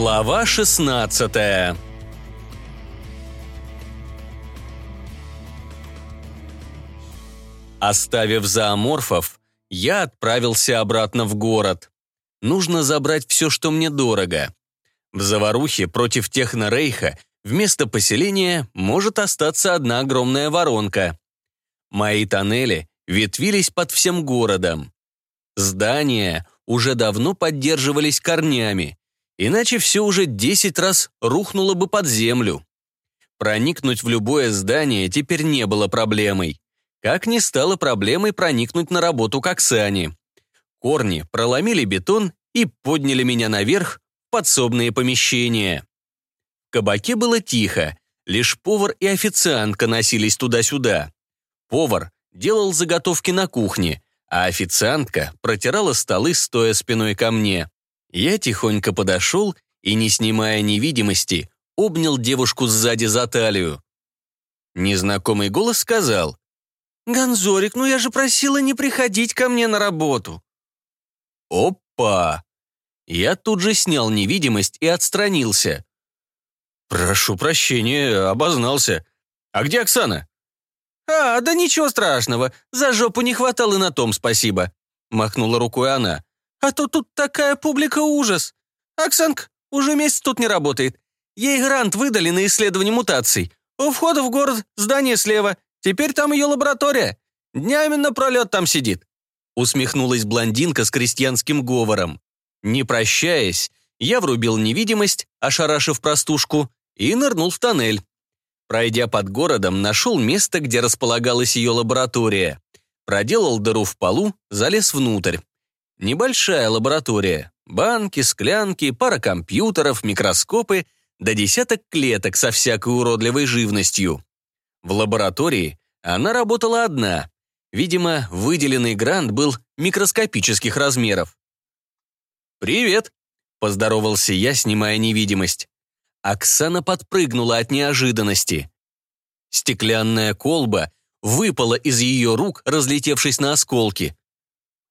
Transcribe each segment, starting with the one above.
Глава 16 Оставив зооморфов, я отправился обратно в город. Нужно забрать все, что мне дорого. В заварухе против Технорейха вместо поселения может остаться одна огромная воронка. Мои тоннели ветвились под всем городом. Здания уже давно поддерживались корнями, иначе все уже 10 раз рухнуло бы под землю. Проникнуть в любое здание теперь не было проблемой. Как не стало проблемой проникнуть на работу к Оксане. Корни проломили бетон и подняли меня наверх в подсобные помещения. В кабаке было тихо, лишь повар и официантка носились туда-сюда. Повар делал заготовки на кухне, а официантка протирала столы, стоя спиной ко мне. Я тихонько подошел и, не снимая невидимости, обнял девушку сзади за талию. Незнакомый голос сказал, «Гонзорик, ну я же просила не приходить ко мне на работу». «Опа!» Я тут же снял невидимость и отстранился. «Прошу прощения, обознался. А где Оксана?» «А, да ничего страшного, за жопу не хватало на том спасибо», — махнула рукой она. «А то тут такая публика ужас. Оксанка уже месяц тут не работает. Ей грант выдали на исследование мутаций. У входа в город здание слева. Теперь там ее лаборатория. Днями напролет там сидит». Усмехнулась блондинка с крестьянским говором. Не прощаясь, я врубил невидимость, ошарашив простушку, и нырнул в тоннель. Пройдя под городом, нашел место, где располагалась ее лаборатория. Проделал дыру в полу, залез внутрь. Небольшая лаборатория. Банки, склянки, пара компьютеров, микроскопы, до десяток клеток со всякой уродливой живностью. В лаборатории она работала одна. Видимо, выделенный грант был микроскопических размеров. «Привет», — поздоровался я, снимая невидимость. Оксана подпрыгнула от неожиданности. Стеклянная колба выпала из ее рук, разлетевшись на осколки.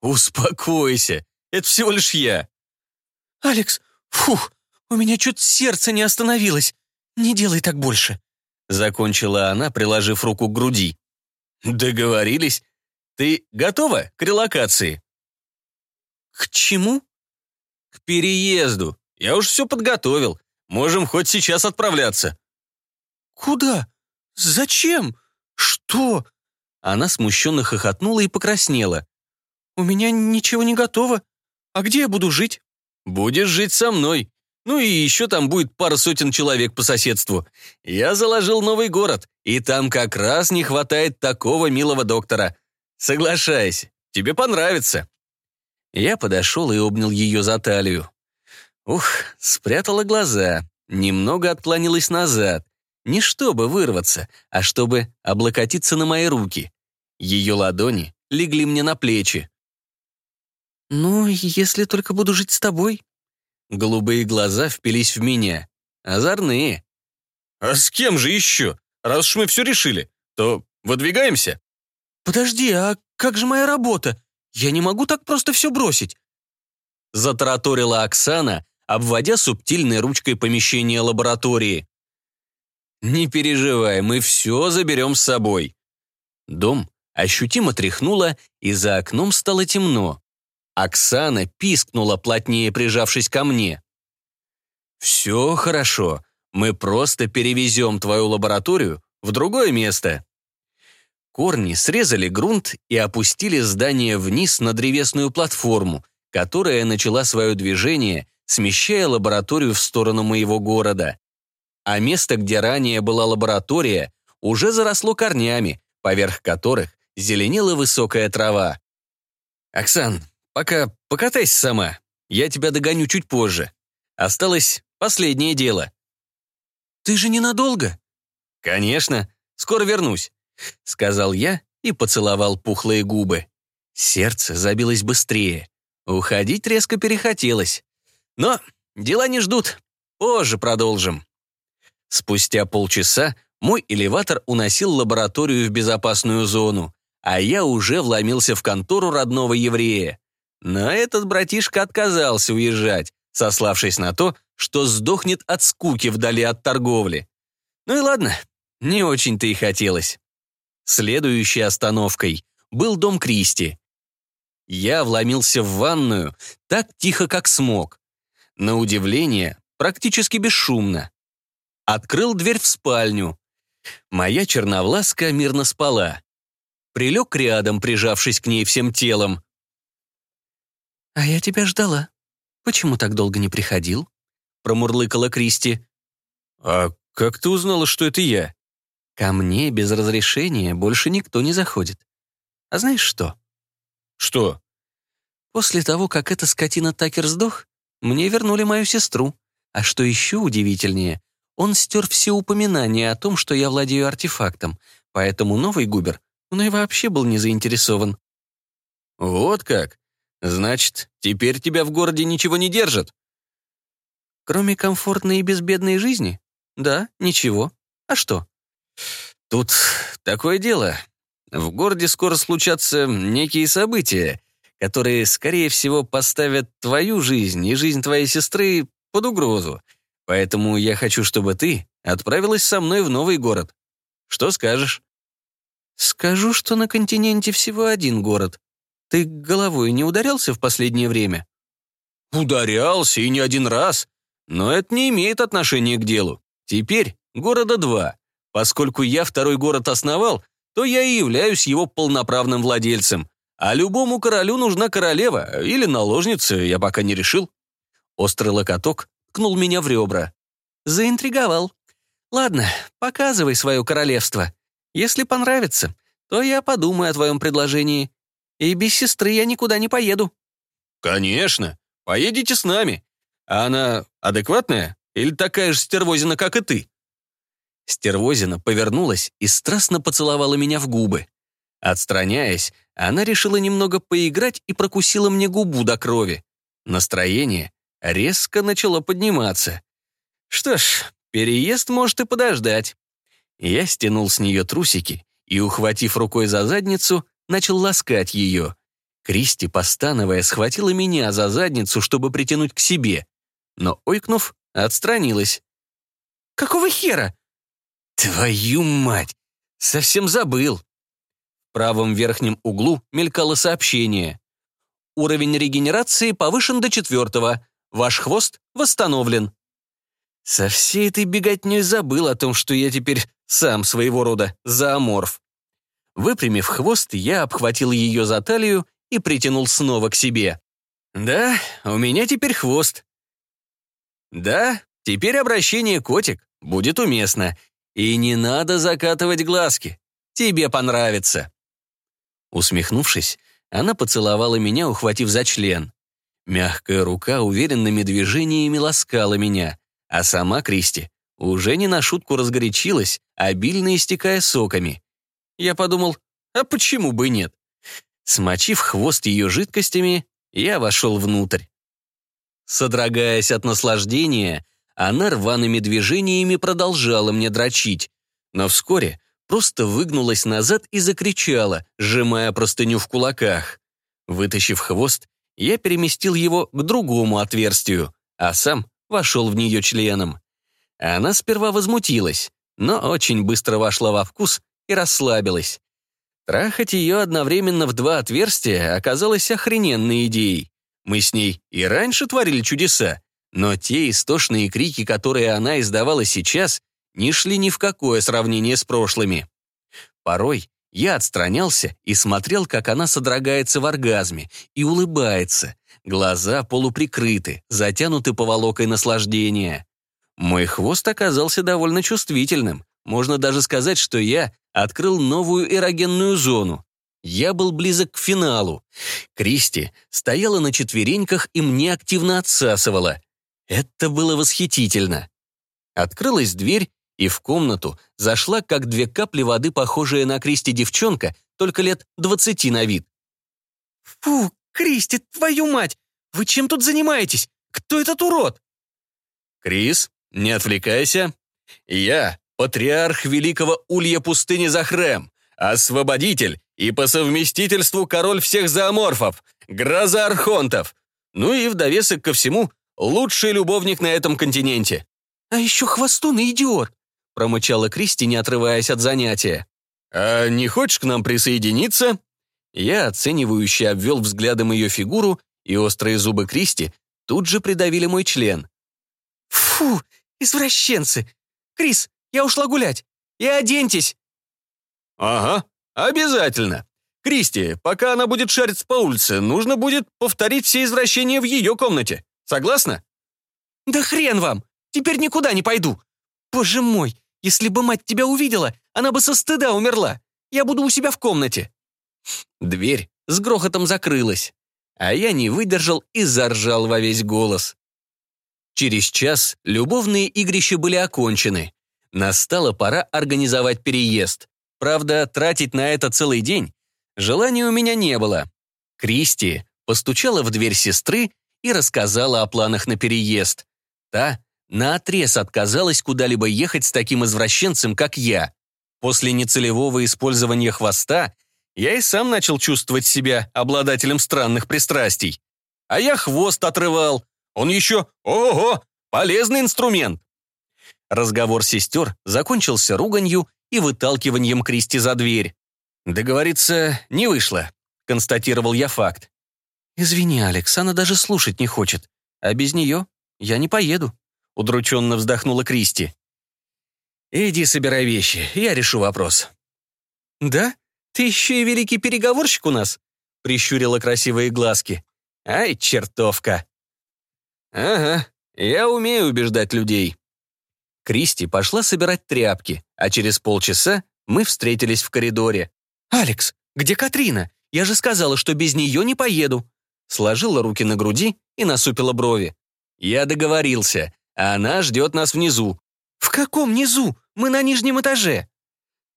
«Успокойся, это всего лишь я». «Алекс, фух, у меня чуть сердце не остановилось. Не делай так больше», — закончила она, приложив руку к груди. «Договорились. Ты готова к релокации?» «К чему?» «К переезду. Я уж все подготовил. Можем хоть сейчас отправляться». «Куда? Зачем? Что?» Она смущенно хохотнула и покраснела. «У меня ничего не готово. А где я буду жить?» «Будешь жить со мной. Ну и еще там будет пара сотен человек по соседству. Я заложил новый город, и там как раз не хватает такого милого доктора. Соглашайся, тебе понравится». Я подошел и обнял ее за талию. Ух, спрятала глаза, немного отклонилась назад. Не чтобы вырваться, а чтобы облокотиться на мои руки. Ее ладони легли мне на плечи. «Ну, если только буду жить с тобой». Голубые глаза впились в меня. Озорные. «А с кем же еще? Раз уж мы все решили, то выдвигаемся?» «Подожди, а как же моя работа? Я не могу так просто все бросить». Затараторила Оксана, обводя субтильной ручкой помещение лаборатории. «Не переживай, мы все заберем с собой». Дом ощутимо тряхнуло, и за окном стало темно. Оксана пискнула, плотнее прижавшись ко мне. «Все хорошо, мы просто перевезем твою лабораторию в другое место». Корни срезали грунт и опустили здание вниз на древесную платформу, которая начала свое движение смещая лабораторию в сторону моего города. А место, где ранее была лаборатория, уже заросло корнями, поверх которых зеленела высокая трава. «Оксан, пока покатайся сама. Я тебя догоню чуть позже. Осталось последнее дело». «Ты же ненадолго?» «Конечно. Скоро вернусь», — сказал я и поцеловал пухлые губы. Сердце забилось быстрее. Уходить резко перехотелось. Но дела не ждут. Позже продолжим. Спустя полчаса мой элеватор уносил лабораторию в безопасную зону, а я уже вломился в контору родного еврея. Но этот братишка отказался уезжать, сославшись на то, что сдохнет от скуки вдали от торговли. Ну и ладно, не очень-то и хотелось. Следующей остановкой был дом Кристи. Я вломился в ванную так тихо, как смог. На удивление, практически бесшумно. Открыл дверь в спальню. Моя черновласка мирно спала. Прилег рядом, прижавшись к ней всем телом. «А я тебя ждала. Почему так долго не приходил?» промурлыкала Кристи. «А как ты узнала, что это я?» «Ко мне без разрешения больше никто не заходит. А знаешь что?» «Что?» «После того, как эта скотина Такер сдох, мне вернули мою сестру. А что еще удивительнее, он стер все упоминания о том, что я владею артефактом, поэтому новый Губер мной вообще был не заинтересован». «Вот как? Значит, теперь тебя в городе ничего не держат?» «Кроме комфортной и безбедной жизни? Да, ничего. А что?» «Тут такое дело. В городе скоро случатся некие события, которые, скорее всего, поставят твою жизнь и жизнь твоей сестры под угрозу. Поэтому я хочу, чтобы ты отправилась со мной в новый город. Что скажешь?» «Скажу, что на континенте всего один город. Ты головой не ударялся в последнее время?» «Ударялся, и не один раз. Но это не имеет отношения к делу. Теперь города два. Поскольку я второй город основал, то я и являюсь его полноправным владельцем. А любому королю нужна королева или наложница, я пока не решил. Острый локоток ткнул меня в ребра. Заинтриговал. Ладно, показывай свое королевство. Если понравится, то я подумаю о твоем предложении. И без сестры я никуда не поеду». «Конечно. Поедете с нами. А она адекватная или такая же стервозина, как и ты?» Стервозина повернулась и страстно поцеловала меня в губы. Отстраняясь, она решила немного поиграть и прокусила мне губу до крови. Настроение резко начало подниматься. Что ж, переезд может и подождать. Я стянул с нее трусики и, ухватив рукой за задницу, начал ласкать ее. Кристи, постановая, схватила меня за задницу, чтобы притянуть к себе, но, ойкнув, отстранилась. «Какого хера?» «Твою мать! Совсем забыл!» В правом верхнем углу мелькало сообщение. «Уровень регенерации повышен до четвертого. Ваш хвост восстановлен». Со всей этой беготней забыл о том, что я теперь сам своего рода зооморф. Выпрямив хвост, я обхватил ее за талию и притянул снова к себе. «Да, у меня теперь хвост». «Да, теперь обращение котик будет уместно, и не надо закатывать глазки. Тебе понравится». Усмехнувшись, она поцеловала меня, ухватив за член. Мягкая рука уверенными движениями ласкала меня, а сама Кристи уже не на шутку разгорячилась, обильно истекая соками. Я подумал, а почему бы нет? Смочив хвост ее жидкостями, я вошел внутрь. Содрогаясь от наслаждения, она рваными движениями продолжала мне дрочить, но вскоре просто выгнулась назад и закричала, сжимая простыню в кулаках. Вытащив хвост, я переместил его к другому отверстию, а сам вошел в нее членом. Она сперва возмутилась, но очень быстро вошла во вкус и расслабилась. Трахать ее одновременно в два отверстия оказалось охрененной идеей. Мы с ней и раньше творили чудеса, но те истошные крики, которые она издавала сейчас, не шли ни в какое сравнение с прошлыми. Порой я отстранялся и смотрел, как она содрогается в оргазме и улыбается. Глаза полуприкрыты, затянуты поволокой наслаждения. Мой хвост оказался довольно чувствительным. Можно даже сказать, что я открыл новую эрогенную зону. Я был близок к финалу. Кристи стояла на четвереньках и мне активно отсасывала. Это было восхитительно. Открылась дверь, и в комнату зашла, как две капли воды, похожая на Кристи девчонка, только лет двадцати на вид. «Фу, Кристи, твою мать! Вы чем тут занимаетесь? Кто этот урод?» «Крис, не отвлекайся. Я патриарх великого улья пустыни Захрем, освободитель и по совместительству король всех зооморфов, гроза архонтов. Ну и в довесок ко всему лучший любовник на этом континенте». «А еще хвостун и идиот», — промычала Кристи, не отрываясь от занятия. «А не хочешь к нам присоединиться?» Я оценивающе обвел взглядом ее фигуру, и острые зубы Кристи тут же придавили мой член. «Фу, извращенцы! Крис, я ушла гулять! И оденьтесь!» «Ага, обязательно. Кристи, пока она будет шариться по улице, нужно будет повторить все извращения в ее комнате. Согласна?» «Да хрен вам! Теперь никуда не пойду! Боже мой, если бы мать тебя увидела, она бы со стыда умерла! Я буду у себя в комнате!» Дверь с грохотом закрылась, а я не выдержал и заржал во весь голос. Через час любовные игрища были окончены. Настала пора организовать переезд. Правда, тратить на это целый день желания у меня не было. Кристи постучала в дверь сестры и рассказала о планах на переезд. Та наотрез отказалась куда-либо ехать с таким извращенцем, как я. После нецелевого использования хвоста я и сам начал чувствовать себя обладателем странных пристрастий. А я хвост отрывал. Он еще, ого, полезный инструмент. Разговор сестер закончился руганью и выталкиванием Кристи за дверь. Договориться не вышло, констатировал я факт. «Извини, Алекс, она даже слушать не хочет. А без нее я не поеду», — удрученно вздохнула Кристи. «Иди собирай вещи, я решу вопрос». «Да? «Ты еще и великий переговорщик у нас?» — прищурила красивые глазки. «Ай, чертовка!» «Ага, я умею убеждать людей». Кристи пошла собирать тряпки, а через полчаса мы встретились в коридоре. «Алекс, где Катрина? Я же сказала, что без нее не поеду». Сложила руки на груди и насупила брови. «Я договорился, а она ждет нас внизу». «В каком низу? Мы на нижнем этаже».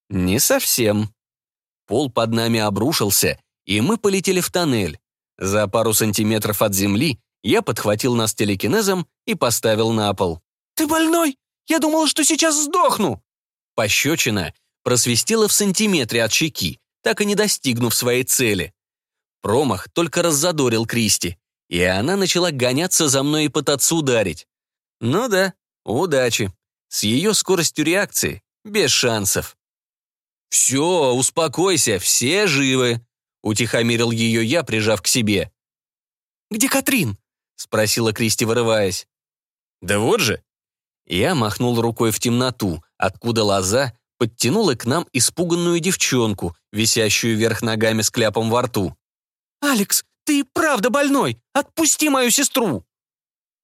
«Не совсем», Пол под нами обрушился, и мы полетели в тоннель. За пару сантиметров от земли я подхватил нас телекинезом и поставил на пол. «Ты больной? Я думала, что сейчас сдохну!» Пощечина просвистела в сантиметре от щеки, так и не достигнув своей цели. Промах только раззадорил Кристи, и она начала гоняться за мной и пытаться ударить. Ну да, удачи. С ее скоростью реакции без шансов. «Все, успокойся, все живы», — утихомирил ее я, прижав к себе. «Где Катрин?» — спросила Кристи, вырываясь. «Да вот же». Я махнул рукой в темноту, откуда лоза подтянула к нам испуганную девчонку, висящую вверх ногами с кляпом во рту. «Алекс, ты правда больной! Отпусти мою сестру!»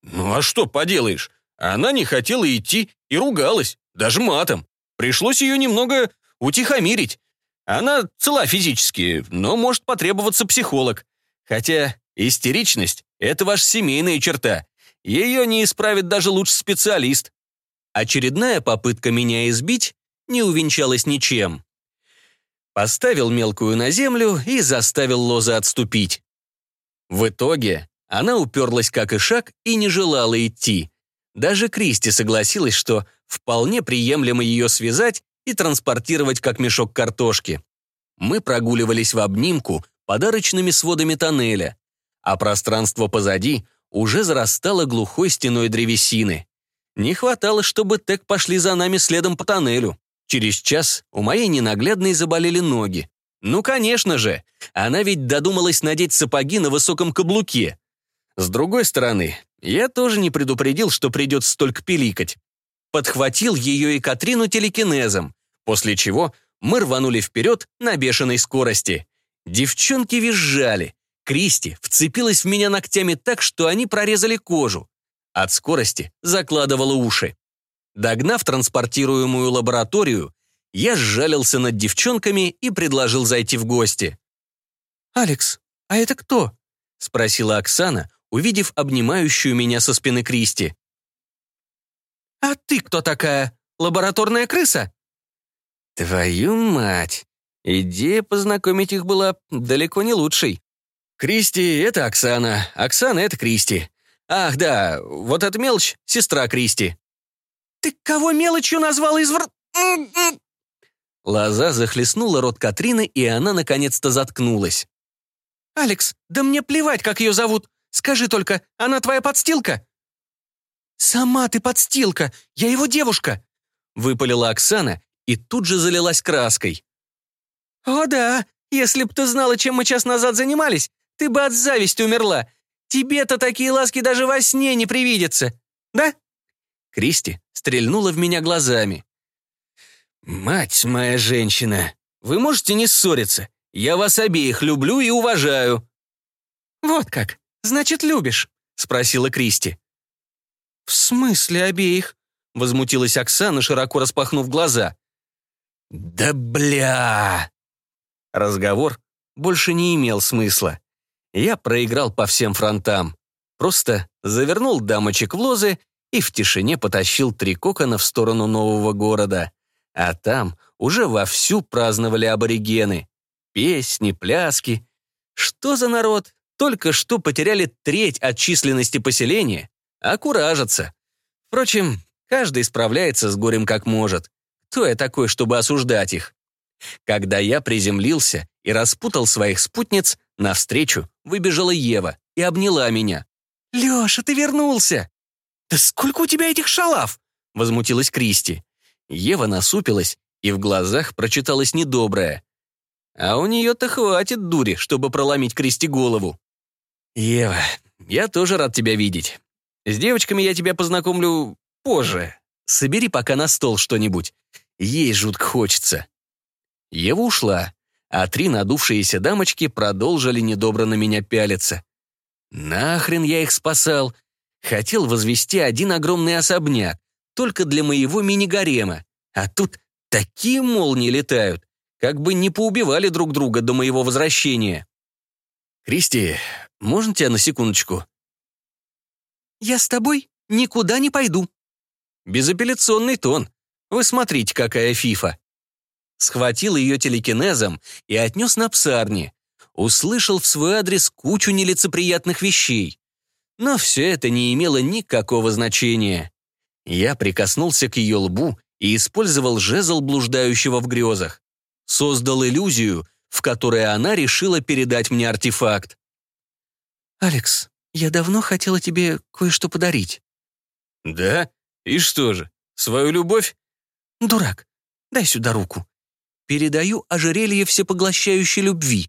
«Ну а что поделаешь? Она не хотела идти и ругалась, даже матом. Пришлось ее немного утихомирить. Она цела физически, но может потребоваться психолог. Хотя истеричность — это ваша семейная черта. Ее не исправит даже лучший специалист. Очередная попытка меня избить не увенчалась ничем. Поставил мелкую на землю и заставил Лоза отступить. В итоге она уперлась как и шаг и не желала идти. Даже Кристи согласилась, что вполне приемлемо ее связать и транспортировать как мешок картошки. Мы прогуливались в обнимку подарочными сводами тоннеля, а пространство позади уже зарастало глухой стеной древесины. Не хватало, чтобы Тек пошли за нами следом по тоннелю. Через час у моей ненаглядной заболели ноги. Ну, конечно же, она ведь додумалась надеть сапоги на высоком каблуке. С другой стороны, я тоже не предупредил, что придется столько пиликать. Подхватил ее и Катрину телекинезом, после чего мы рванули вперед на бешеной скорости. Девчонки визжали. Кристи вцепилась в меня ногтями так, что они прорезали кожу. От скорости закладывала уши. Догнав транспортируемую лабораторию, я сжалился над девчонками и предложил зайти в гости. «Алекс, а это кто?» — спросила Оксана, увидев обнимающую меня со спины Кристи. «А ты кто такая? Лабораторная крыса?» Твою мать! Идея познакомить их была далеко не лучшей. Кристи — это Оксана, Оксана — это Кристи. Ах, да, вот эта мелочь — сестра Кристи. «Ты кого мелочью назвал извр...» Лоза захлестнула рот Катрины, и она наконец-то заткнулась. «Алекс, да мне плевать, как ее зовут. Скажи только, она твоя подстилка?» «Сама ты подстилка! Я его девушка!» Выпалила Оксана и тут же залилась краской. «О да, если б ты знала, чем мы час назад занимались, ты бы от зависти умерла. Тебе-то такие ласки даже во сне не привидятся, да?» Кристи стрельнула в меня глазами. «Мать моя женщина, вы можете не ссориться. Я вас обеих люблю и уважаю». «Вот как? Значит, любишь?» — спросила Кристи. «В смысле обеих?» — возмутилась Оксана, широко распахнув глаза. «Да бля!» Разговор больше не имел смысла. Я проиграл по всем фронтам. Просто завернул дамочек в лозы и в тишине потащил три кокона в сторону нового города. А там уже вовсю праздновали аборигены. Песни, пляски. Что за народ? Только что потеряли треть от численности поселения, а куражатся. Впрочем, каждый справляется с горем как может. Кто я такой, чтобы осуждать их? Когда я приземлился и распутал своих спутниц, навстречу выбежала Ева и обняла меня. «Леша, ты вернулся!» «Да сколько у тебя этих шалав?» — возмутилась Кристи. Ева насупилась, и в глазах прочиталось недоброе. А у нее-то хватит дури, чтобы проломить Кристи голову. «Ева, я тоже рад тебя видеть. С девочками я тебя познакомлю позже. Собери пока на стол что-нибудь. Ей жутко хочется». Ева ушла, а три надувшиеся дамочки продолжили недобро на меня пялиться. Нахрен я их спасал. Хотел возвести один огромный особняк, только для моего мини-гарема. А тут такие молнии летают, как бы не поубивали друг друга до моего возвращения. «Кристи, можно тебя на секундочку?» «Я с тобой никуда не пойду». Безапелляционный тон. Вы смотрите, какая фифа. Схватил ее телекинезом и отнес на псарни. Услышал в свой адрес кучу нелицеприятных вещей. Но все это не имело никакого значения. Я прикоснулся к ее лбу и использовал жезл блуждающего в грезах. Создал иллюзию, в которой она решила передать мне артефакт. «Алекс, я давно хотела тебе кое-что подарить». «Да? И что же, свою любовь?» «Дурак, дай сюда руку. Передаю ожерелье всепоглощающей любви».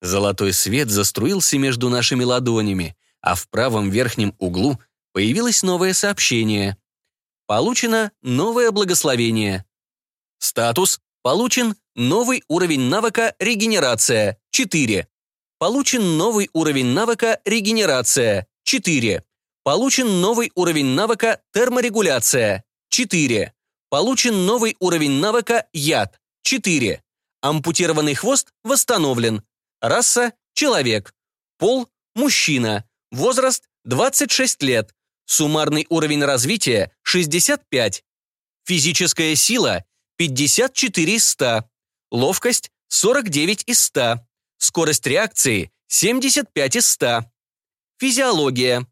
Золотой свет заструился между нашими ладонями, а в правом верхнем углу появилось новое сообщение. Получено новое благословение. Статус Получен новый уровень навыка «Регенерация» 4. Получен новый уровень навыка «Регенерация» 4. Получен новый уровень навыка «Терморегуляция» 4. Получен новый уровень навыка «Яд» 4. Ампутированный хвост восстановлен. Раса – человек. Пол – мужчина. Возраст – 26 лет. Суммарный уровень развития – 65. Физическая сила 54 из 100. Ловкость 49 из 100. Скорость реакции 75 из 100. Физиология.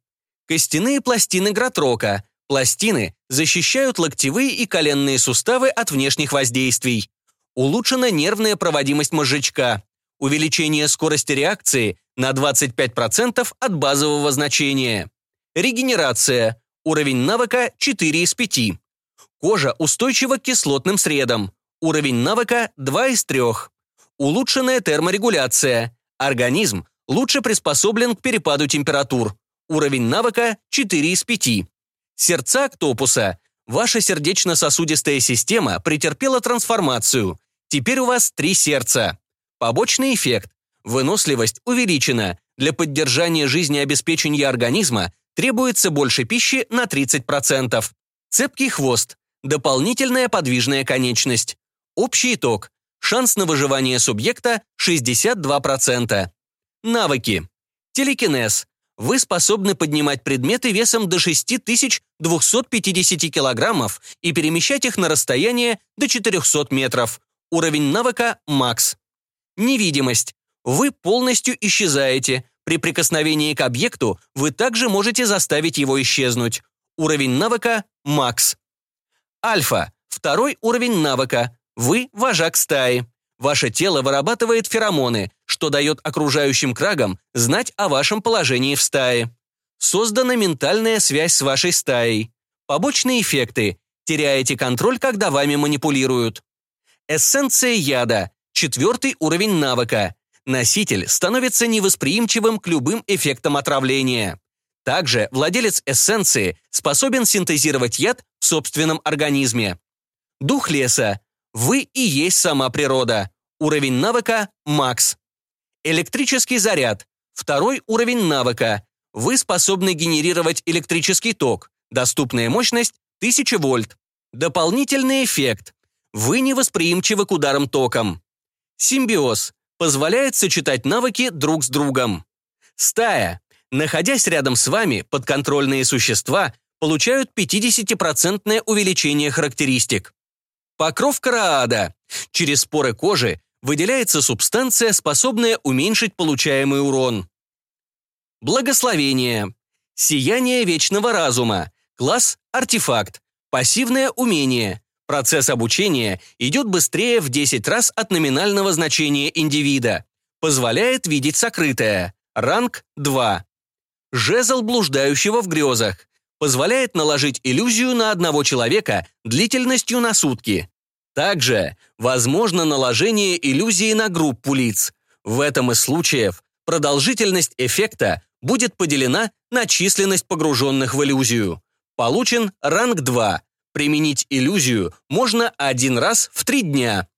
Костяные пластины Гратрока. Пластины защищают локтевые и коленные суставы от внешних воздействий. Улучшена нервная проводимость мозжечка. Увеличение скорости реакции на 25% от базового значения. Регенерация. Уровень навыка 4 из 5. Кожа устойчива к кислотным средам. Уровень навыка 2 из 3. Улучшенная терморегуляция. Организм лучше приспособлен к перепаду температур. Уровень навыка 4 из 5. Сердца октопуса. Ваша сердечно-сосудистая система претерпела трансформацию. Теперь у вас три сердца. Побочный эффект. Выносливость увеличена. Для поддержания жизнеобеспечения организма требуется больше пищи на 30%. Цепкий хвост. Дополнительная подвижная конечность. Общий итог. Шанс на выживание субъекта 62%. Навыки. Телекинез. Вы способны поднимать предметы весом до 6250 килограммов и перемещать их на расстояние до 400 метров. Уровень навыка – макс. Невидимость. Вы полностью исчезаете. При прикосновении к объекту вы также можете заставить его исчезнуть. Уровень навыка – макс. Альфа – второй уровень навыка. Вы – вожак стаи. Ваше тело вырабатывает феромоны, что дает окружающим крагам знать о вашем положении в стае. Создана ментальная связь с вашей стаей. Побочные эффекты. Теряете контроль, когда вами манипулируют. Эссенция яда. Четвертый уровень навыка. Носитель становится невосприимчивым к любым эффектам отравления. Также владелец эссенции способен синтезировать яд в собственном организме. Дух леса. Вы и есть сама природа. Уровень навыка – макс. Электрический заряд. Второй уровень навыка. Вы способны генерировать электрический ток. Доступная мощность – 1000 вольт. Дополнительный эффект. Вы невосприимчивы к ударам током. Симбиоз. Позволяет сочетать навыки друг с другом. Стая. Находясь рядом с вами, подконтрольные существа получают 50% увеличение характеристик. Покров караада. Через споры кожи выделяется субстанция, способная уменьшить получаемый урон. Благословение. Сияние вечного разума. Класс – артефакт. Пассивное умение. Процесс обучения идет быстрее в 10 раз от номинального значения индивида. Позволяет видеть сокрытое. Ранг 2. Жезл блуждающего в грезах. Позволяет наложить иллюзию на одного человека длительностью на сутки. Также возможно наложение иллюзии на группу лиц. В этом из случаев продолжительность эффекта будет поделена на численность погруженных в иллюзию. Получен ранг 2. Применить иллюзию можно один раз в три дня.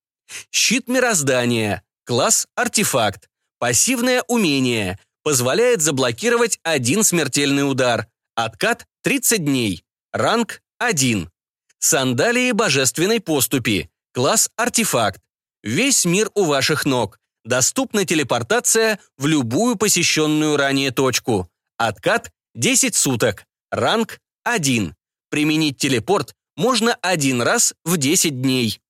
Щит мироздания. Класс артефакт. Пассивное умение. Позволяет заблокировать один смертельный удар. Откат 30 дней. Ранг 1. Сандалии божественной поступи. Класс артефакт. Весь мир у ваших ног. Доступна телепортация в любую посещенную ранее точку. Откат 10 суток. Ранг 1. Применить телепорт можно один раз в 10 дней.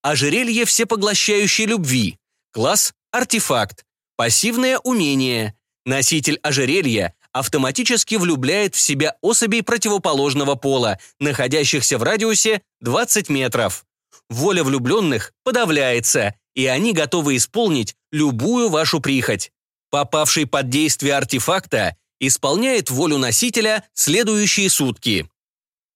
Ожерелье всепоглощающей любви. Класс артефакт. Пассивное умение. Носитель ожерелья автоматически влюбляет в себя особей противоположного пола, находящихся в радиусе 20 метров. Воля влюбленных подавляется, и они готовы исполнить любую вашу прихоть. Попавший под действие артефакта исполняет волю носителя следующие сутки.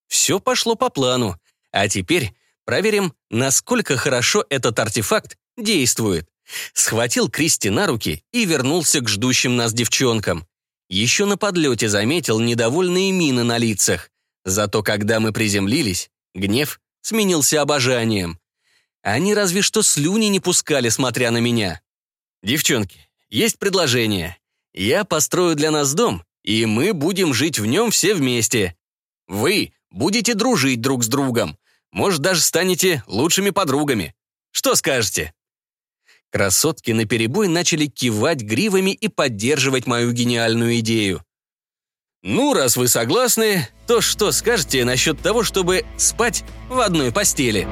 Все пошло по плану. А теперь проверим, насколько хорошо этот артефакт действует. Схватил Кристи на руки и вернулся к ждущим нас девчонкам. Еще на подлете заметил недовольные мины на лицах. Зато когда мы приземлились, гнев сменился обожанием. Они разве что слюни не пускали, смотря на меня. «Девчонки, есть предложение. Я построю для нас дом, и мы будем жить в нем все вместе. Вы будете дружить друг с другом. Может, даже станете лучшими подругами. Что скажете?» Красотки наперебой начали кивать гривами и поддерживать мою гениальную идею. «Ну, раз вы согласны, то что скажете насчет того, чтобы спать в одной постели?»